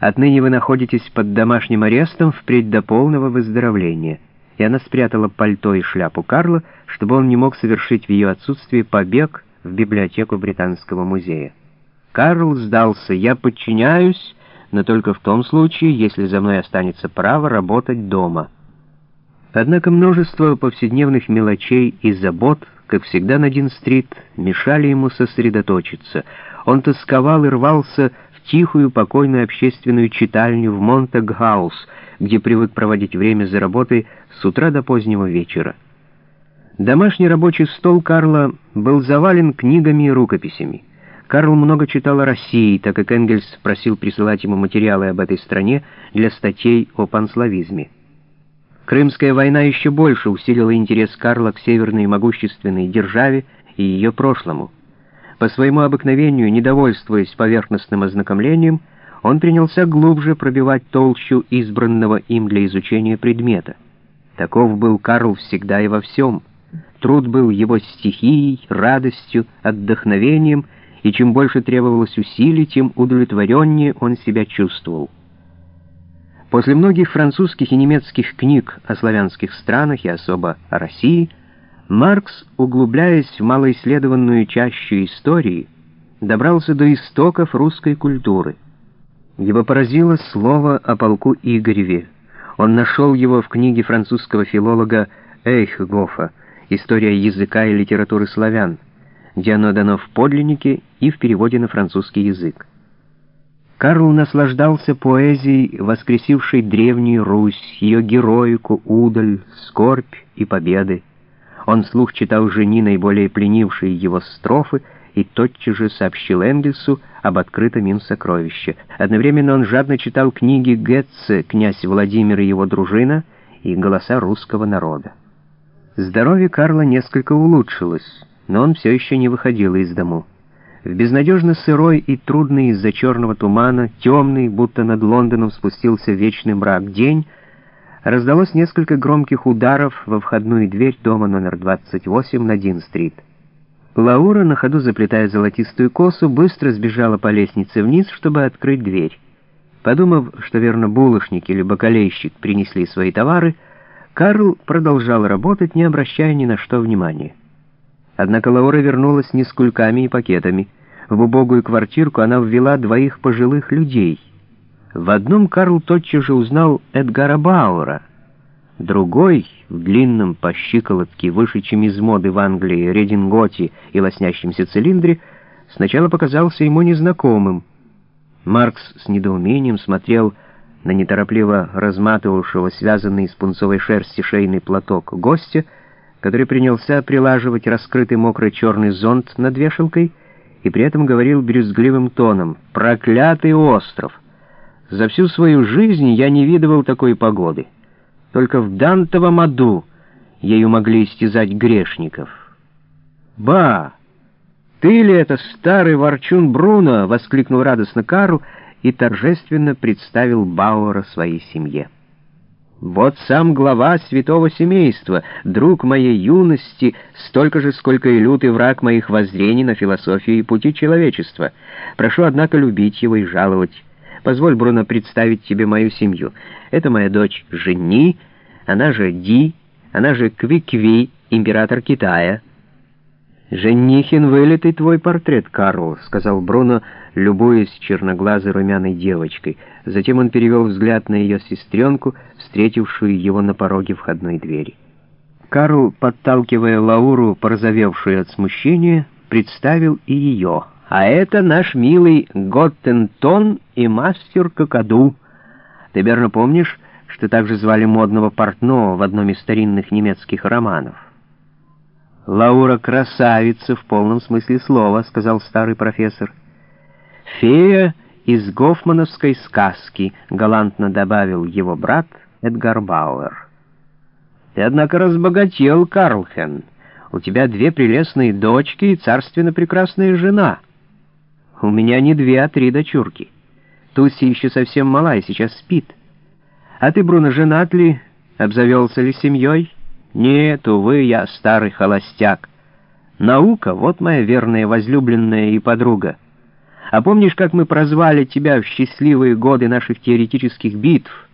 Отныне вы находитесь под домашним арестом впредь до полного выздоровления». И она спрятала пальто и шляпу Карла, чтобы он не мог совершить в ее отсутствии побег в библиотеку Британского музея. Карл сдался. «Я подчиняюсь, но только в том случае, если за мной останется право работать дома». Однако множество повседневных мелочей и забот, как всегда на Дин-стрит, мешали ему сосредоточиться. Он тосковал и рвался в тихую, покойную общественную читальню в Монтаг-хаус, где привык проводить время за работой с утра до позднего вечера. Домашний рабочий стол Карла был завален книгами и рукописями. Карл много читал о России, так как Энгельс просил присылать ему материалы об этой стране для статей о панславизме. Крымская война еще больше усилила интерес Карла к северной могущественной державе и ее прошлому. По своему обыкновению, недовольствуясь поверхностным ознакомлением, он принялся глубже пробивать толщу избранного им для изучения предмета. Таков был Карл всегда и во всем. Труд был его стихией, радостью, отдохновением, и чем больше требовалось усилий, тем удовлетвореннее он себя чувствовал. После многих французских и немецких книг о славянских странах и особо о России, Маркс, углубляясь в малоисследованную чащу истории, добрался до истоков русской культуры. Его поразило слово о полку Игореве. Он нашел его в книге французского филолога Эйхгофа «История языка и литературы славян», где оно дано в подлиннике и в переводе на французский язык. Карл наслаждался поэзией, воскресившей древнюю Русь, ее героику, удаль, скорбь и победы. Он вслух читал жени наиболее пленившие его строфы и тотчас же сообщил Энгельсу об открытом им сокровище. Одновременно он жадно читал книги Гетце «Князь Владимир и его дружина» и «Голоса русского народа». Здоровье Карла несколько улучшилось, но он все еще не выходил из дому. В безнадежно сырой и трудный из-за черного тумана, темный, будто над Лондоном спустился вечный мрак день, раздалось несколько громких ударов во входную дверь дома номер 28 на Дин-стрит. Лаура, на ходу заплетая золотистую косу, быстро сбежала по лестнице вниз, чтобы открыть дверь. Подумав, что верно булочник или бакалейщик принесли свои товары, Карл продолжал работать, не обращая ни на что внимания. Однако Лаура вернулась не с кульками и пакетами. В убогую квартирку она ввела двоих пожилых людей. В одном Карл тотчас же узнал Эдгара Бауэра. Другой, в длинном по щиколотке, выше, чем из моды в Англии, рединготе и лоснящемся цилиндре, сначала показался ему незнакомым. Маркс с недоумением смотрел на неторопливо разматывавшего связанный из пунцовой шерсти шейный платок гостя, который принялся прилаживать раскрытый мокрый черный зонт над вешалкой и при этом говорил брюзгливым тоном «Проклятый остров! За всю свою жизнь я не видывал такой погоды. Только в Дантовом аду ею могли истязать грешников». «Ба! Ты ли это старый ворчун Бруно?» — воскликнул радостно Карл и торжественно представил Бауэра своей семье. Вот сам глава святого семейства, друг моей юности, столько же, сколько и лютый враг моих воззрений на философию и пути человечества. Прошу, однако, любить его и жаловать. Позволь, Бруно, представить тебе мою семью. Это моя дочь Жени, она же Ди, она же Квикви, император Китая». «Женихин вылитый твой портрет, Карл», — сказал Бруно, любуясь черноглазой румяной девочкой. Затем он перевел взгляд на ее сестренку, встретившую его на пороге входной двери. Карл, подталкивая Лауру, порозовевшую от смущения, представил и ее. «А это наш милый Готтентон и мастер Кокаду. Ты верно помнишь, что также звали модного портного в одном из старинных немецких романов?» «Лаура красавица в полном смысле слова», — сказал старый профессор. «Фея из гофмановской сказки», — галантно добавил его брат Эдгар Бауэр. «Ты, однако, разбогател, Карлхен. У тебя две прелестные дочки и царственно прекрасная жена. У меня не две, а три дочурки. Туси еще совсем мала и сейчас спит. А ты, Бруно, женат ли, обзавелся ли семьей?» Нет, увы, я старый холостяк. Наука — вот моя верная возлюбленная и подруга. А помнишь, как мы прозвали тебя в счастливые годы наших теоретических битв?